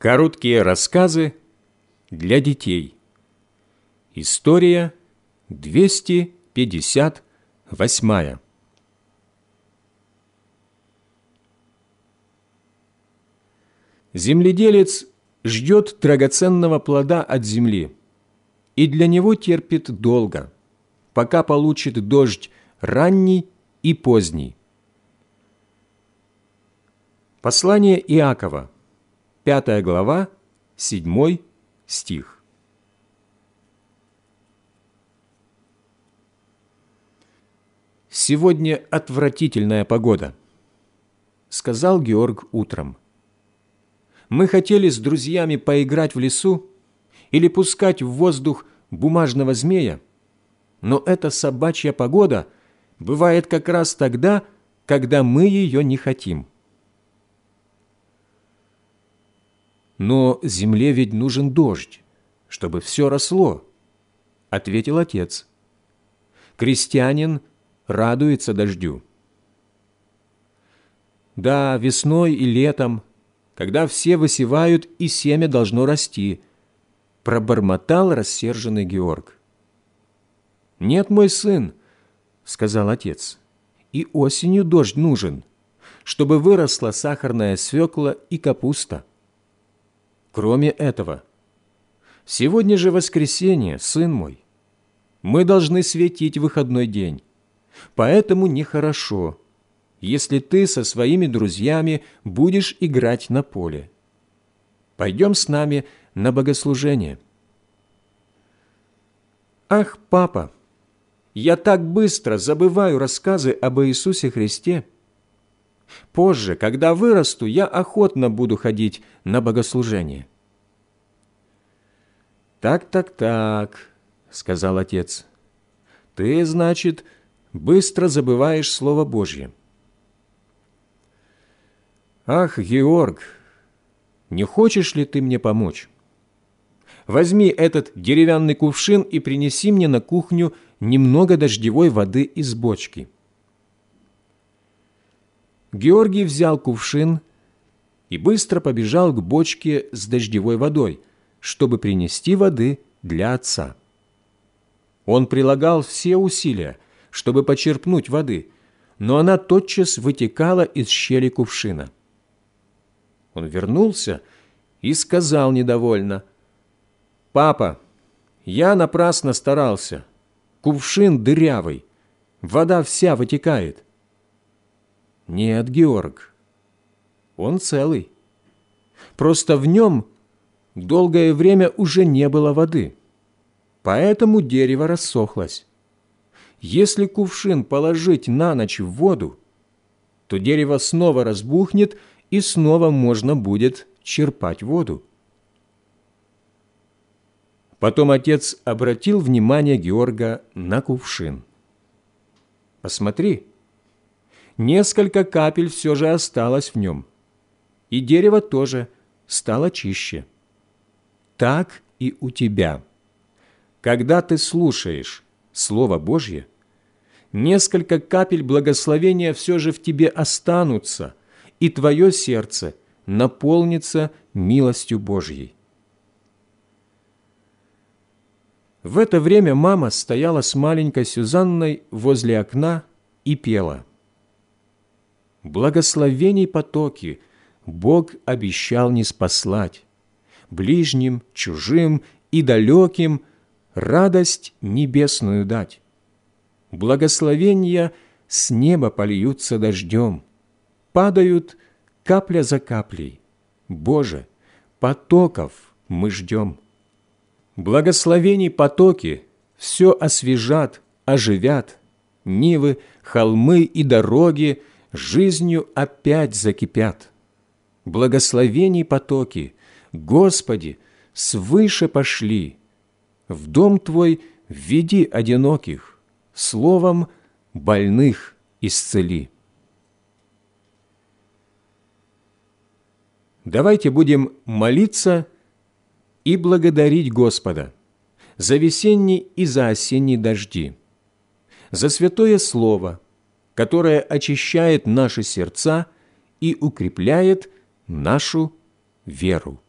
Короткие рассказы для детей. История 258. Земледелец ждет драгоценного плода от земли, и для него терпит долго, пока получит дождь ранний и поздний. Послание Иакова, 5 глава, 7 стих. «Сегодня отвратительная погода», — сказал Георг утром. «Мы хотели с друзьями поиграть в лесу или пускать в воздух бумажного змея, но эта собачья погода бывает как раз тогда, когда мы ее не хотим. Но земле ведь нужен дождь, чтобы все росло, — ответил отец. Крестьянин радуется дождю. Да, весной и летом, когда все высевают, и семя должно расти, пробормотал рассерженный Георг. «Нет, мой сын», — сказал отец, — «и осенью дождь нужен, чтобы выросла сахарная свекла и капуста. Кроме этого, сегодня же воскресенье, сын мой, мы должны светить выходной день, поэтому нехорошо, если ты со своими друзьями будешь играть на поле. Пойдем с нами на богослужение». «Ах, папа!» я так быстро забываю рассказы об Иисусе Христе. Позже, когда вырасту, я охотно буду ходить на богослужение». «Так, так, так», — сказал отец. «Ты, значит, быстро забываешь Слово Божье». «Ах, Георг, не хочешь ли ты мне помочь? Возьми этот деревянный кувшин и принеси мне на кухню немного дождевой воды из бочки. Георгий взял кувшин и быстро побежал к бочке с дождевой водой, чтобы принести воды для отца. Он прилагал все усилия, чтобы почерпнуть воды, но она тотчас вытекала из щели кувшина. Он вернулся и сказал недовольно, «Папа, я напрасно старался кувшин дырявый, вода вся вытекает. Нет, Георг, он целый. Просто в нем долгое время уже не было воды, поэтому дерево рассохлось. Если кувшин положить на ночь в воду, то дерево снова разбухнет, и снова можно будет черпать воду. Потом отец обратил внимание Георга на кувшин. «Посмотри, несколько капель все же осталось в нем, и дерево тоже стало чище. Так и у тебя. Когда ты слушаешь Слово Божье, несколько капель благословения все же в тебе останутся, и твое сердце наполнится милостью Божьей. В это время мама стояла с маленькой Сюзанной возле окна и пела. «Благословений потоки Бог обещал не спаслать, ближним, чужим и далеким радость небесную дать. Благословения с неба польются дождем, падают капля за каплей. Боже, потоков мы ждем». Благословений потоки все освежат, оживят, нивы, холмы и дороги жизнью опять закипят. Благословений потоки, Господи, свыше пошли. В дом Твой введи одиноких, словом больных исцели. Давайте будем молиться и благодарить Господа за весенний и за осенний дожди, за святое Слово, которое очищает наши сердца и укрепляет нашу веру.